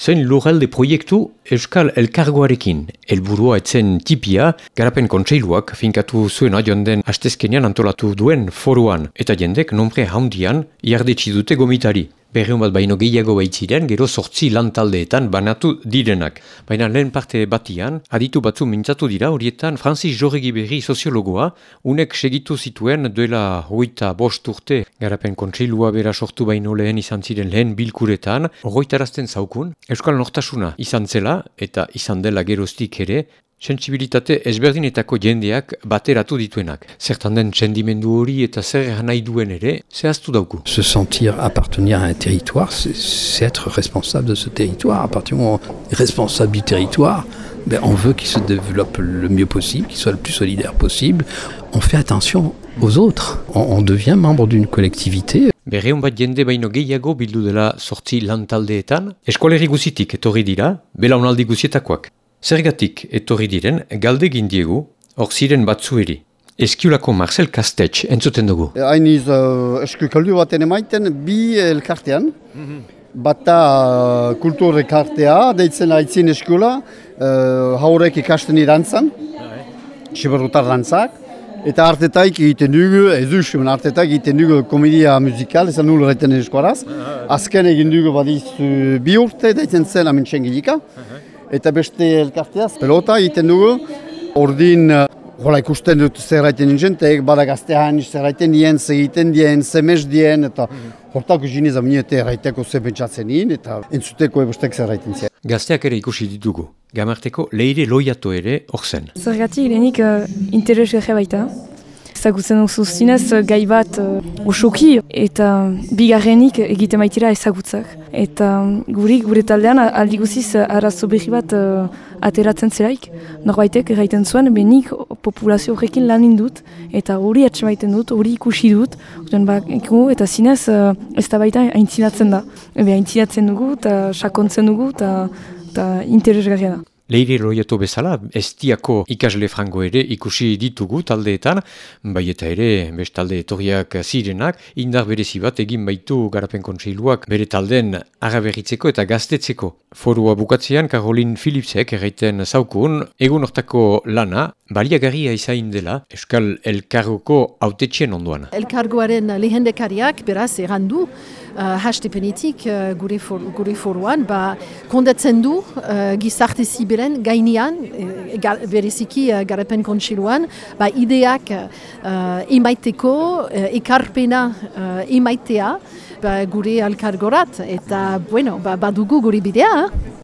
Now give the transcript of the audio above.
zein lurralde proiektu Euskal Elkargoarekin. Elburua etzen tipia, garapen kontseiluak finkatu zuen joan den astezkenean antolatu duen foruan, eta jendek nombre haundian iardetsi dute gomitari. Berreun bat baino gehiago baitziren, gero sortzi lantaldeetan banatu direnak. Baina lehen parte batian, aditu batzu mintzatu dira, horietan Francis Jorregi Berri soziologoa, unek segitu zituen duela hoita bost urte, garapen kontseilua bera sortu baino lehen izan ziren lehen bilkuretan, horretarazten zaukun, Euskal Nortasuna izan zela, eta izan dela geroztik ere, sensibilitate ezberdinetako jendeak bateratu dituenak. Zertan den sendimendu hori eta zer nahi duen ere, zehaztu dauku. Se sentir appartenir à un territoire, c'est être responsable de ce territoire. À partir du moment où on est responsable du territoire, ben on veut qu'il se développe le mieux possible, qu'il soit le plus solidaire possible. On fait attention aux autres. On, on devient membre d'une collectivité. Berreun bat jende baino gehiago bildu dela sortzi lantaldeetan, eskoleri guzitik etorri dira, belaunaldi guzietakoak. Zergatik etorri diren galdegin diegu hor ziren batzueri. Eskiulako Marcel Kastetx entzuten dugu. Hain iz uh, esku kaldu baten emaiten bi elkartean. Bata uh, kultur elkartea, deitzen haitzin eskula, uh, haurek ikasten irantzan, siberutar dantzak. Eta artetaik egiten dugu, ez duzu, artetaik egiten dugu komedia musikal, ezan nul horreten eskuaraz. Azken egin dugu badiz uh, bi urte, deitzen zen amintxen gilika. Eta beste elkarteaz, pelota egiten dugu, ordin, hola ikusten dut zer gaiten nintzen, eta bada gaztean zer gaiten dien, zer egiten dien, zemez dien, eta hortako zinez aminete erraiteko zer pentsatzen nien, eta entzuteko ebostek zer gaiten zien. Gazteak ere ikusi ditugu. Gamarteko leire loiato ere hor zen. Zergatik lehenik uh, interes gare baita. Ezagutzen duzu zinez gai bat uh, osoki eta bigarrenik egiten baitira ezagutzak. Eta guri gure taldean aldi guziz arazo behi bat uh, ateratzen zelaik. Norbaitek erraiten zuen benik populazio horrekin lan indut eta hori atxemaiten dut, hori ikusi dut. Uten bak, eta zinez uh, ez da baita aintzinatzen da. Ebe aintzinatzen dugu eta sakontzen dugu eta interesgarria da. Leire loiato bezala, estiako ikasle frango ere ikusi ditugu taldeetan, bai eta ere bestalde etorriak zirenak, indar berezi bat egin baitu garapen kontseiluak bere talden araberritzeko eta gaztetzeko. Forua bukatzean Karolin Philipsek erraiten zaukun, egun hortako lana, baliagarria izain dela Euskal Elkargoko autetxien onduan. Elkargoaren lehendekariak beraz errandu, uh, hastepenetik uh, gure, for, gure foruan, ba, kondatzen du uh, gizarte zibelen gainean, uh, bereziki uh, garapen kontsiluan, ba, ideak uh, emaiteko, uh, ekarpena uh, emaitea, ba, gure alkargorat, eta bueno, ba, badugu gure bidea.